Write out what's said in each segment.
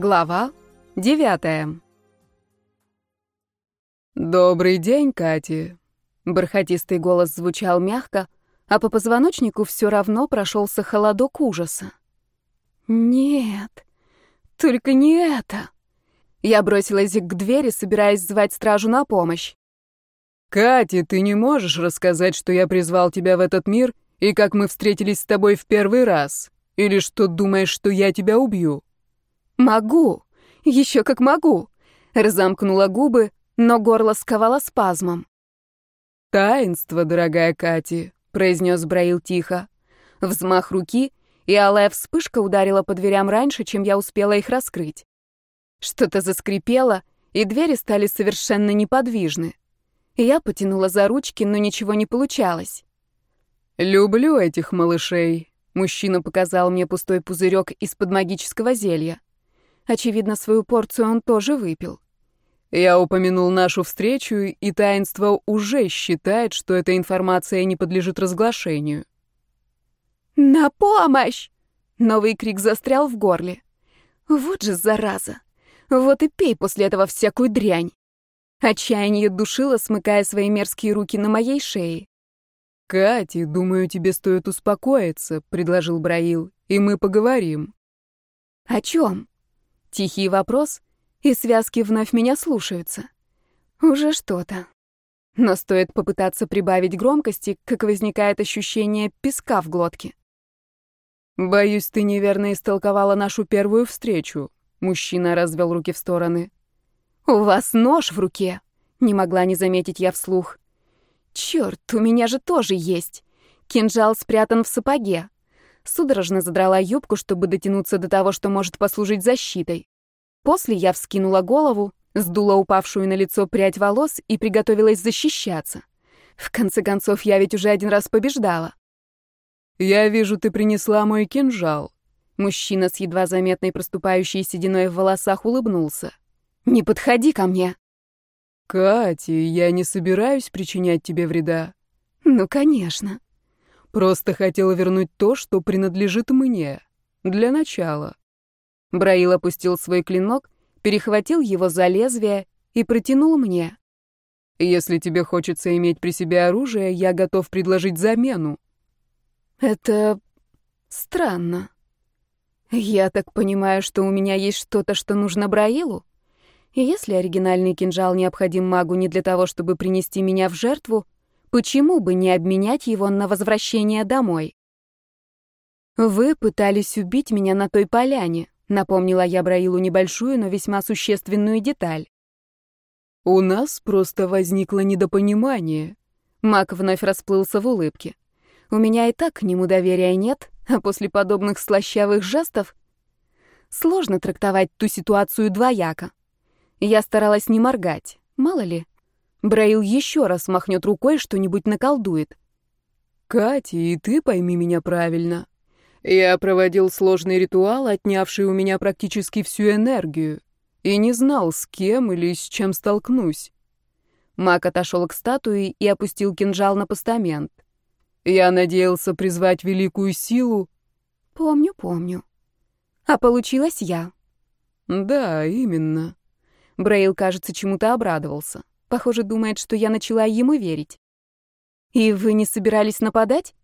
Глава девятая. «Добрый день, Кати!» Бархатистый голос звучал мягко, а по позвоночнику все равно прошелся холодок ужаса. «Нет, только не это!» Я бросилась к двери, собираясь звать стражу на помощь. «Катя, ты не можешь рассказать, что я призвал тебя в этот мир и как мы встретились с тобой в первый раз? Или что думаешь, что я тебя убью?» «Могу. Еще как могу». Разомкнула губы, но горло сковало спазмом. «Таинство, дорогая Кати», — произнес Браил тихо. Взмах руки, и алая вспышка ударила по дверям раньше, чем я успела их раскрыть. Что-то заскрипело, и двери стали совершенно неподвижны. Я потянула за ручки, но ничего не получалось. «Люблю этих малышей», — мужчина показал мне пустой пузырек из-под магического зелья. Очевидно, свою порцию он тоже выпил. Я упомянул нашу встречу, и таинство уже считает, что эта информация не подлежит разглашению. «На помощь!» Новый крик застрял в горле. «Вот же зараза! Вот и пей после этого всякую дрянь!» Отчаяние душило, смыкая свои мерзкие руки на моей шее. «Кати, думаю, тебе стоит успокоиться», — предложил Браил, — «и мы поговорим». «О чем?» Тихий вопрос, и связки вновь меня слушаются. Уже что-то. Но стоит попытаться прибавить громкости, как возникает ощущение песка в глотке. «Боюсь, ты неверно истолковала нашу первую встречу», — мужчина развел руки в стороны. «У вас нож в руке», — не могла не заметить я вслух. «Чёрт, у меня же тоже есть. Кинжал спрятан в сапоге. Судорожно задрала юбку, чтобы дотянуться до того, что может послужить защитой. После я вскинула голову, сдула упавшую на лицо прядь волос и приготовилась защищаться. В конце концов, я ведь уже один раз побеждала. «Я вижу, ты принесла мой кинжал». Мужчина с едва заметной проступающей сединой в волосах улыбнулся. «Не подходи ко мне». «Катя, я не собираюсь причинять тебе вреда». «Ну, конечно». Просто хотела вернуть то, что принадлежит мне. Для начала. Браил опустил свой клинок, перехватил его за лезвие и протянул мне. Если тебе хочется иметь при себе оружие, я готов предложить замену. Это странно. Я так понимаю, что у меня есть что-то, что нужно Браилу? И если оригинальный кинжал необходим магу не для того, чтобы принести меня в жертву, Почему бы не обменять его на возвращение домой? Вы пытались убить меня на той поляне, напомнила я Браилу небольшую, но весьма существенную деталь. У нас просто возникло недопонимание. Мак вновь расплылся в улыбке. У меня и так к нему доверия нет, а после подобных слащавых жестов сложно трактовать ту ситуацию двояко. Я старалась не моргать, мало ли, Браил еще раз махнет рукой, что-нибудь наколдует. «Катя, и ты пойми меня правильно. Я проводил сложный ритуал, отнявший у меня практически всю энергию, и не знал, с кем или с чем столкнусь». Мак отошел к статуе и опустил кинжал на постамент. «Я надеялся призвать великую силу». «Помню, помню. А получилось я». «Да, именно». Брейл, кажется, чему-то обрадовался. Похоже, думает, что я начала ему верить. И вы не собирались нападать?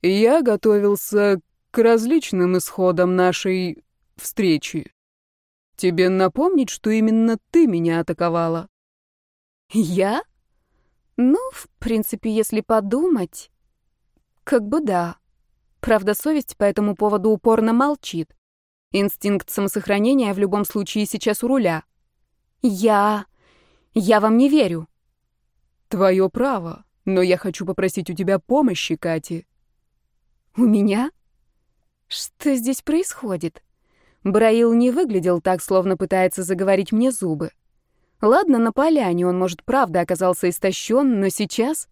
Я готовился к различным исходам нашей встречи. Тебе напомнить, что именно ты меня атаковала? Я? Ну, в принципе, если подумать, как бы да. Правда, совесть по этому поводу упорно молчит. Инстинкт самосохранения в любом случае сейчас у руля. Я... Я вам не верю. Твое право, но я хочу попросить у тебя помощи, Кати. У меня? Что здесь происходит? Браил не выглядел так, словно пытается заговорить мне зубы. Ладно, на поляне он, может, правда оказался истощен, но сейчас...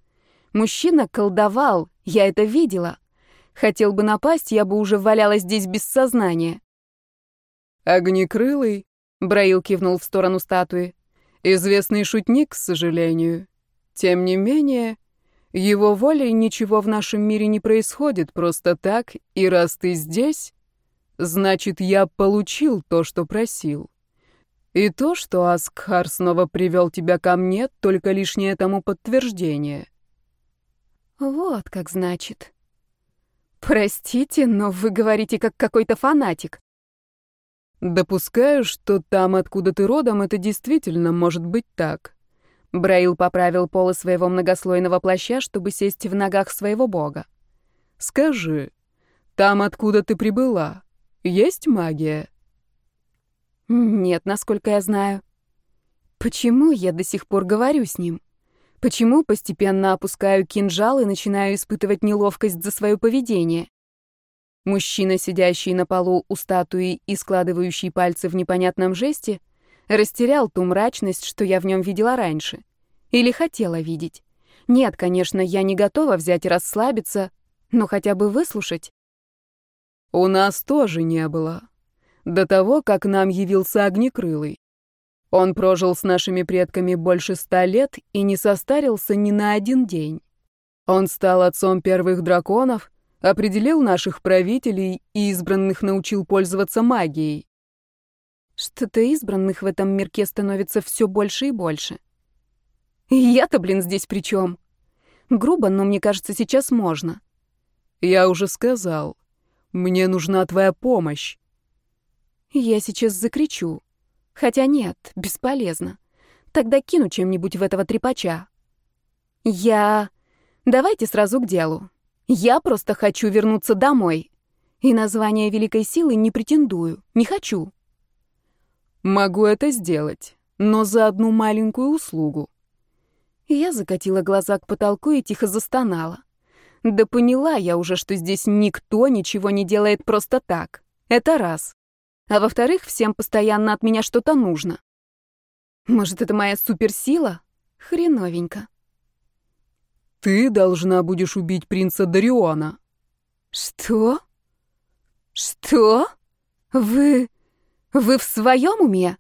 Мужчина колдовал, я это видела. Хотел бы напасть, я бы уже валялась здесь без сознания. «Огнекрылый?» — Браил кивнул в сторону статуи. Известный шутник, к сожалению. Тем не менее, его волей ничего в нашем мире не происходит просто так, и раз ты здесь, Значит, я получил то, что просил. И то, что Аскхар снова привел тебя ко мне, только лишнее тому подтверждение. Вот как значит. Простите, но вы говорите как какой-то фанатик. Допускаю, что там, откуда ты родом, это действительно может быть так. Браил поправил полы своего многослойного плаща, чтобы сесть в ногах своего бога. Скажи, там, откуда ты прибыла, есть магия? Нет, насколько я знаю. Почему я до сих пор говорю с ним? Почему постепенно опускаю кинжал и начинаю испытывать неловкость за свое поведение? Мужчина, сидящий на полу у статуи и складывающий пальцы в непонятном жесте, растерял ту мрачность, что я в нем видела раньше. Или хотела видеть. Нет, конечно, я не готова взять и расслабиться, но хотя бы выслушать. У нас тоже не было. До того, как нам явился Огнекрылый. Он прожил с нашими предками больше ста лет и не состарился ни на один день. Он стал отцом первых драконов, определил наших правителей и избранных научил пользоваться магией. Что-то избранных в этом мирке становится все больше и больше. Я-то, блин, здесь при чем? Грубо, но мне кажется, сейчас можно. Я уже сказал. Мне нужна твоя помощь. Я сейчас закричу. Хотя нет, бесполезно. Тогда кину чем-нибудь в этого трепача. Я... Давайте сразу к делу. Я просто хочу вернуться домой. И название великой силы не претендую, не хочу. Могу это сделать, но за одну маленькую услугу. Я закатила глаза к потолку и тихо застонала. Да поняла я уже, что здесь никто ничего не делает просто так. Это раз. А во-вторых, всем постоянно от меня что-то нужно. Может, это моя суперсила? Хреновенько. Ты должна будешь убить принца Дариона. Что? Что? Вы... Вы в своем уме?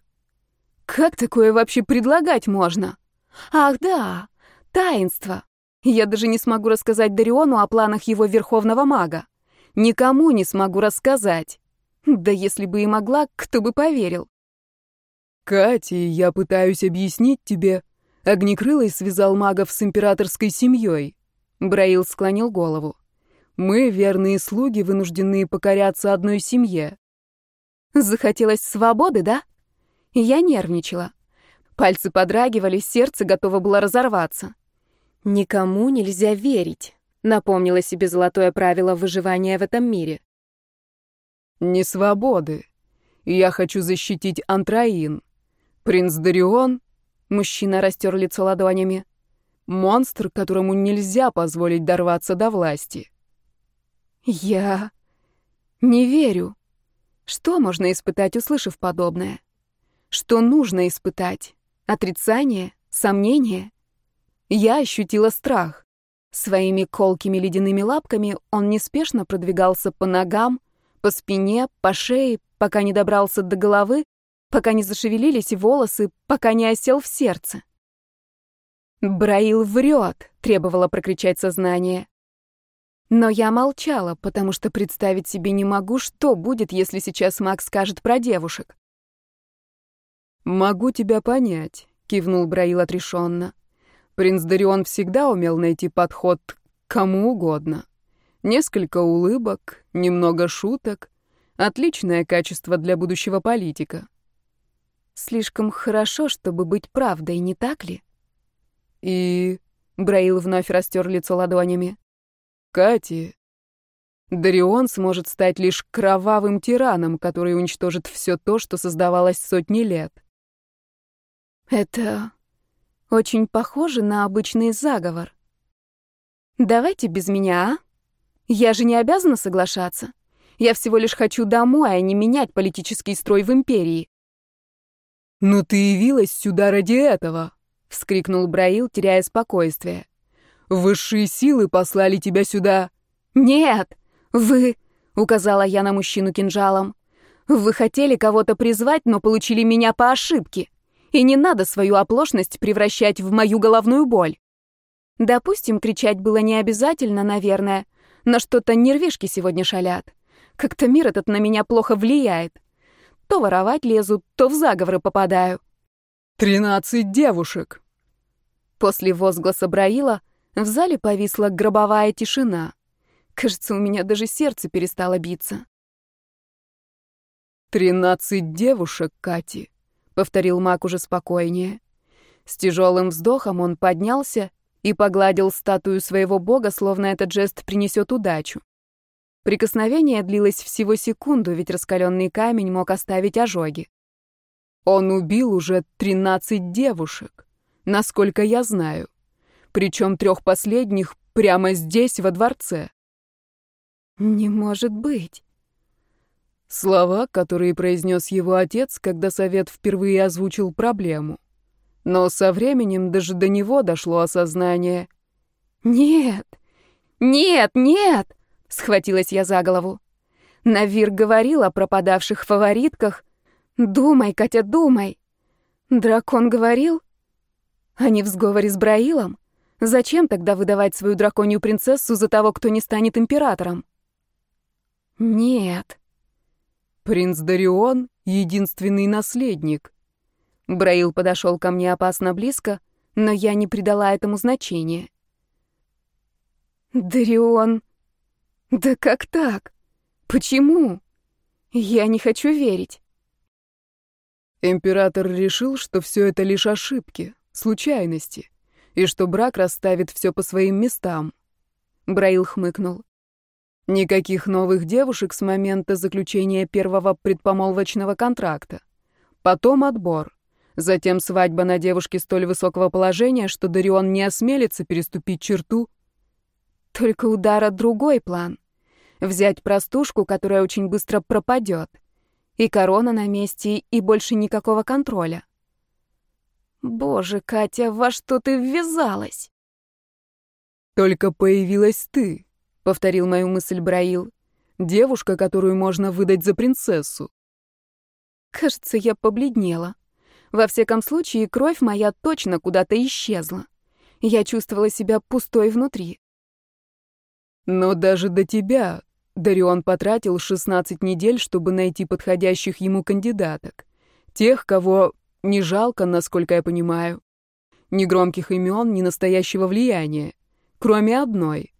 Как такое вообще предлагать можно? Ах да, таинство. Я даже не смогу рассказать Дариону о планах его верховного мага. Никому не смогу рассказать. Да если бы и могла, кто бы поверил. Катя, я пытаюсь объяснить тебе. Огнекрылый связал магов с императорской семьей. Браил склонил голову. Мы, верные слуги, вынуждены покоряться одной семье. Захотелось свободы, да? Я нервничала. Пальцы подрагивали, сердце готово было разорваться. «Никому нельзя верить», — напомнила себе золотое правило выживания в этом мире. «Не свободы. Я хочу защитить Антраин. Принц Дарион...» — мужчина растер лицо ладонями. «Монстр, которому нельзя позволить дорваться до власти». «Я... не верю. Что можно испытать, услышав подобное? Что нужно испытать? Отрицание? Сомнение?» Я ощутила страх. Своими колкими ледяными лапками он неспешно продвигался по ногам, по спине, по шее, пока не добрался до головы, пока не зашевелились волосы, пока не осел в сердце. «Браил врет», — требовало прокричать сознание. Но я молчала, потому что представить себе не могу, что будет, если сейчас Макс скажет про девушек. «Могу тебя понять», — кивнул Браил отрешенно. Принц Дарион всегда умел найти подход к кому угодно. Несколько улыбок, немного шуток. Отличное качество для будущего политика. Слишком хорошо, чтобы быть правдой, не так ли? И... Браил вновь растер лицо ладонями. Кати... Дарион сможет стать лишь кровавым тираном, который уничтожит все то, что создавалось сотни лет. Это очень похоже на обычный заговор. Давайте без меня, а? Я же не обязана соглашаться. Я всего лишь хочу домой, а не менять политический строй в империи. «Но ты явилась сюда ради этого!» — вскрикнул Браил, теряя спокойствие. «Высшие силы послали тебя сюда!» «Нет! Вы...» — указала я на мужчину кинжалом. «Вы хотели кого-то призвать, но получили меня по ошибке. И не надо свою оплошность превращать в мою головную боль. Допустим, кричать было не обязательно, наверное, но что-то нервишки сегодня шалят. Как-то мир этот на меня плохо влияет. То воровать лезу, то в заговоры попадаю. «Тринадцать девушек!» После возгласа Браила в зале повисла гробовая тишина. Кажется, у меня даже сердце перестало биться. «Тринадцать девушек, Кати», — повторил маг уже спокойнее. С тяжелым вздохом он поднялся и погладил статую своего бога, словно этот жест принесет удачу. Прикосновение длилось всего секунду, ведь раскаленный камень мог оставить ожоги. Он убил уже тринадцать девушек, насколько я знаю. Причем трех последних прямо здесь, во дворце. Не может быть. Слова, которые произнес его отец, когда совет впервые озвучил проблему. Но со временем даже до него дошло осознание. «Нет! Нет! Нет!» — схватилась я за голову. Навир говорил о пропадавших фаворитках. «Думай, Катя, думай!» Дракон говорил? Они в сговоре с Браилом? Зачем тогда выдавать свою драконью принцессу за того, кто не станет императором? Нет. Принц Дарион — единственный наследник. Браил подошел ко мне опасно близко, но я не придала этому значения. Дарион... Да как так? Почему? Я не хочу верить. Император решил, что все это лишь ошибки, случайности, и что брак расставит все по своим местам. Браил хмыкнул. Никаких новых девушек с момента заключения первого предпомолвочного контракта. Потом отбор. Затем свадьба на девушке столь высокого положения, что Дарион не осмелится переступить черту. Только удара другой план. Взять простушку, которая очень быстро пропадет. И корона на месте, и больше никакого контроля. Боже, Катя, во что ты ввязалась? Только появилась ты повторил мою мысль Браил. Девушка, которую можно выдать за принцессу. Кажется, я побледнела. Во всяком случае, кровь моя точно куда-то исчезла. Я чувствовала себя пустой внутри. Но даже до тебя Дарион потратил 16 недель, чтобы найти подходящих ему кандидаток. Тех, кого не жалко, насколько я понимаю. Ни громких имен, ни настоящего влияния. Кроме одной.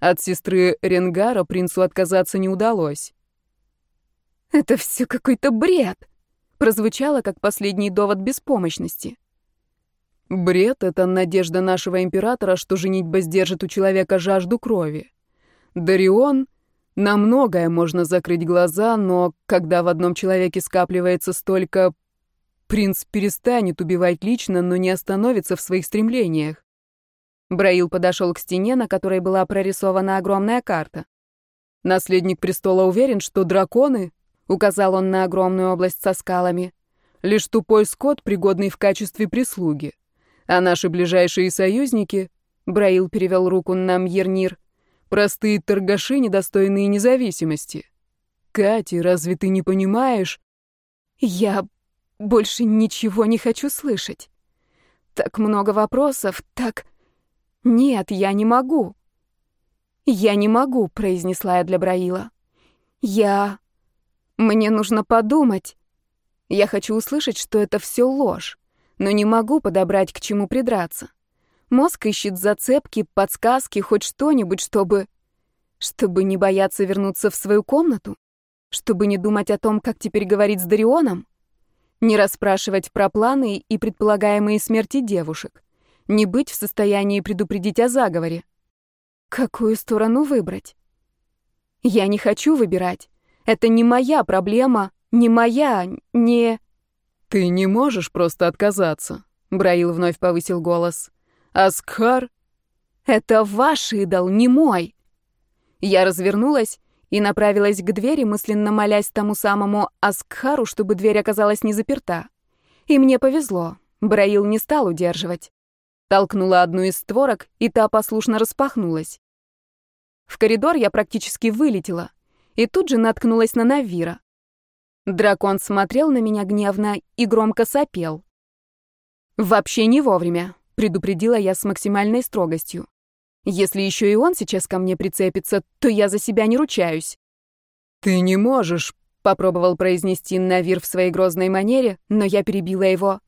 От сестры Ренгара принцу отказаться не удалось. «Это все какой-то бред!» прозвучало как последний довод беспомощности. Бред — это надежда нашего императора, что женитьба сдержит у человека жажду крови. Дарион, на многое можно закрыть глаза, но когда в одном человеке скапливается столько... Принц перестанет убивать лично, но не остановится в своих стремлениях. Браил подошел к стене, на которой была прорисована огромная карта. Наследник престола уверен, что драконы, указал он на огромную область со скалами, лишь тупой скот, пригодный в качестве прислуги. А наши ближайшие союзники, Браил перевел руку на Мьернир, простые торгаши, недостойные независимости. Кати, разве ты не понимаешь? Я больше ничего не хочу слышать. Так много вопросов, так... «Нет, я не могу». «Я не могу», — произнесла я для Браила. «Я... Мне нужно подумать. Я хочу услышать, что это все ложь, но не могу подобрать, к чему придраться. Мозг ищет зацепки, подсказки, хоть что-нибудь, чтобы... Чтобы не бояться вернуться в свою комнату? Чтобы не думать о том, как теперь говорить с Дарионом? Не расспрашивать про планы и предполагаемые смерти девушек? не быть в состоянии предупредить о заговоре. Какую сторону выбрать? Я не хочу выбирать. Это не моя проблема, не моя, не... Ты не можешь просто отказаться, Браил вновь повысил голос. Аскхар? Это ваш идол, не мой. Я развернулась и направилась к двери, мысленно молясь тому самому Аскхару, чтобы дверь оказалась не заперта. И мне повезло. Браил не стал удерживать. Толкнула одну из створок, и та послушно распахнулась. В коридор я практически вылетела, и тут же наткнулась на Навира. Дракон смотрел на меня гневно и громко сопел. «Вообще не вовремя», — предупредила я с максимальной строгостью. «Если еще и он сейчас ко мне прицепится, то я за себя не ручаюсь». «Ты не можешь», — попробовал произнести Навир в своей грозной манере, но я перебила его.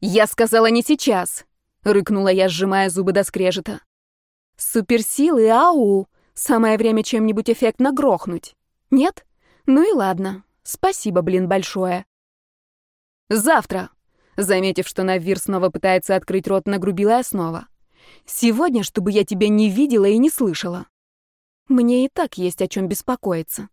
«Я сказала не сейчас», — рыкнула я, сжимая зубы до скрежета. «Суперсилы, ау! Самое время чем-нибудь эффектно грохнуть. Нет? Ну и ладно. Спасибо, блин, большое». «Завтра», — заметив, что Навир снова пытается открыть рот, нагрубила снова. «Сегодня, чтобы я тебя не видела и не слышала». Мне и так есть о чем беспокоиться.